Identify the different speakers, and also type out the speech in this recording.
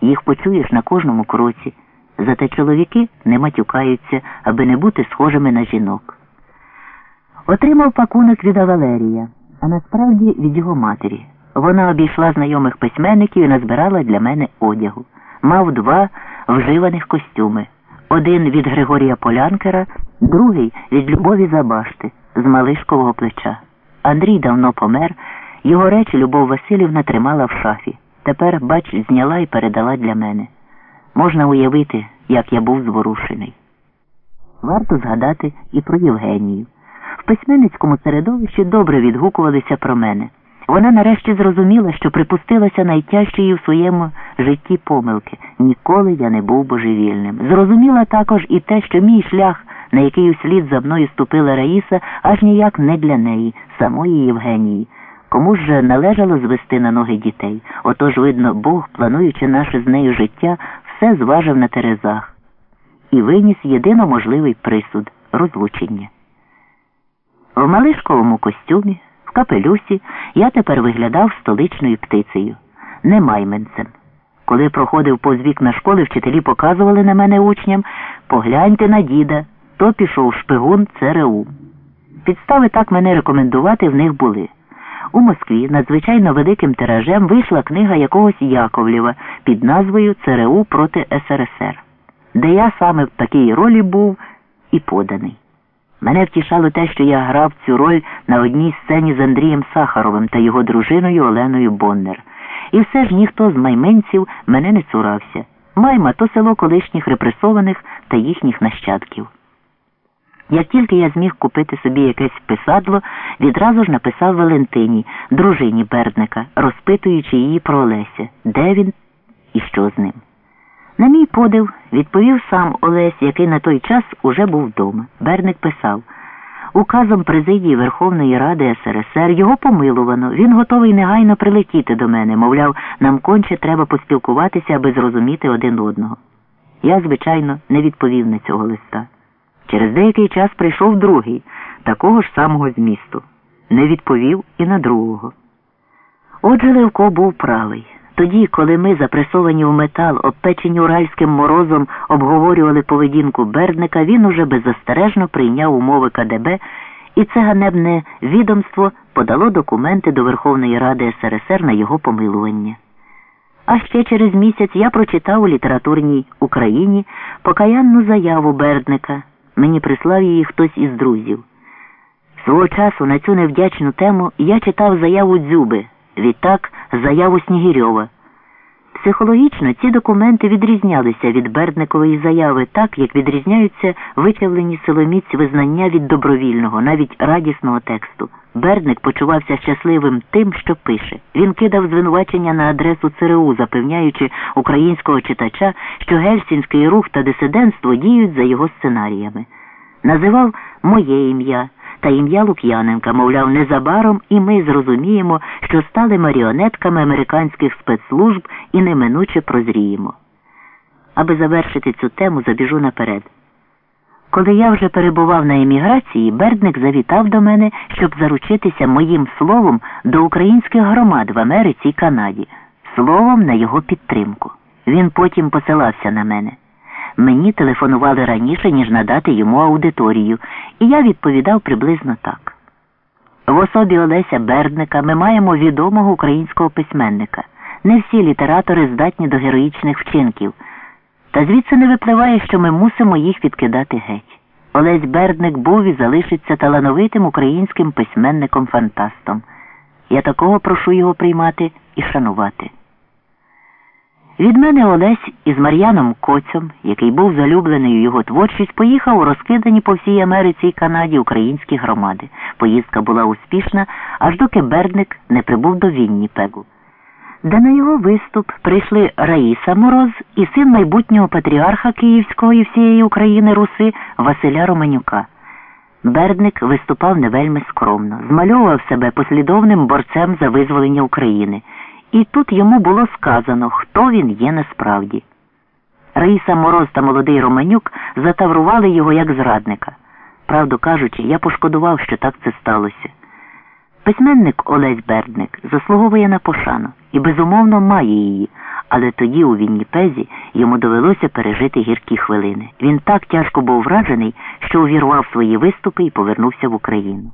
Speaker 1: Їх почуєш на кожному кроці. Зате чоловіки не матюкаються, аби не бути схожими на жінок. Отримав пакунок від Валерія, а насправді від його матері. Вона обійшла знайомих письменників і назбирала для мене одягу. Мав два вживаних костюми. Один від Григорія Полянкера, другий від Любові Забашти з Малишкового плеча. Андрій давно помер, його речі Любов Васильівна тримала в шафі. Тепер, бач, зняла і передала для мене. Можна уявити, як я був зворушений. Варто згадати і про Євгенію. В письменницькому середовищі добре відгукувалися про мене. Вона нарешті зрозуміла, що припустилася найтяжчої в своєму житті помилки. Ніколи я не був божевільним. Зрозуміла також і те, що мій шлях, на який услід за мною ступила Раїса, аж ніяк не для неї, самої Євгенії. Кому ж же належало звести на ноги дітей? Отож, видно, Бог, плануючи наше з нею життя, все зважив на терезах і виніс єдино можливий присуд розлучення. В малишковому костюмі, в капелюсі я тепер виглядав столичною птицею, не майменцем. Коли проходив повз вікна школи, вчителі показували на мене учням погляньте на діда, то пішов шпигун ЦРУ. Підстави так мене рекомендувати в них були. У Москві надзвичайно великим тиражем вийшла книга якогось Яковлєва під назвою ЦРУ проти СРСР, де я саме в такій ролі був і поданий. Мене втішало те, що я грав цю роль на одній сцені з Андрієм Сахаровим та його дружиною Оленою Боннер. І все ж ніхто з майменців мене не цурався. Майма то село колишніх репресованих та їхніх нащадків. Як тільки я зміг купити собі якесь писадло, відразу ж написав Валентині, дружині Бердника, розпитуючи її про Олеся, де він і що з ним. На мій подив відповів сам Олесь, який на той час уже був вдома. Берник писав Указом президії Верховної Ради СРСР його помилувано. Він готовий негайно прилетіти до мене, мовляв, нам конче треба поспілкуватися, аби зрозуміти один одного. Я, звичайно, не відповів на цього листа. Через деякий час прийшов другий, такого ж самого змісту. Не відповів і на другого. Отже, Левко був правий. Тоді, коли ми, запресовані в метал, обпечені уральським морозом, обговорювали поведінку Бердника, він уже беззастережно прийняв умови КДБ, і це ганебне відомство подало документи до Верховної Ради СРСР на його помилування. А ще через місяць я прочитав у літературній Україні покаянну заяву Бердника. Мені прислав її хтось із друзів. Свого часу на цю невдячну тему я читав заяву Дзюби, відтак заяву Снігірьова. Психологічно ці документи відрізнялися від Бердникової заяви так, як відрізняються вичавлені силоміць визнання від добровільного, навіть радісного тексту. Бердник почувався щасливим тим, що пише. Він кидав звинувачення на адресу ЦРУ, запевняючи українського читача, що гельсінський рух та дисидентство діють за його сценаріями. Називав моє ім'я та ім'я Лук'яненка, мовляв, незабаром і ми зрозуміємо, що стали маріонетками американських спецслужб і неминуче прозріємо. Аби завершити цю тему, забіжу наперед. Коли я вже перебував на еміграції, Бердник завітав до мене, щоб заручитися моїм словом до українських громад в Америці і Канаді, словом на його підтримку. Він потім посилався на мене. Мені телефонували раніше, ніж надати йому аудиторію, і я відповідав приблизно так. В особі Олеся Бердника ми маємо відомого українського письменника. Не всі літератори здатні до героїчних вчинків. Та звідси не випливає, що ми мусимо їх відкидати геть. Олесь Бердник був і залишиться талановитим українським письменником-фантастом. Я такого прошу його приймати і шанувати. Від мене Олесь із Мар'яном Коцем, який був залюблений у його творчість, поїхав у розкидані по всій Америці і Канаді українські громади. Поїздка була успішна, аж доки Бердник не прибув до Вінніпегу де на його виступ прийшли Раїса Мороз і син майбутнього патріарха Київського і всієї України Руси Василя Романюка. Бердник виступав не вельми скромно, змальовував себе послідовним борцем за визволення України. І тут йому було сказано, хто він є насправді. Раїса Мороз та молодий Романюк затаврували його як зрадника. Правду кажучи, я пошкодував, що так це сталося. Письменник Олесь Бердник заслуговує на пошану і, безумовно, має її, але тоді у Вінніпезі йому довелося пережити гіркі хвилини. Він так тяжко був вражений, що увірвав свої виступи і повернувся в Україну.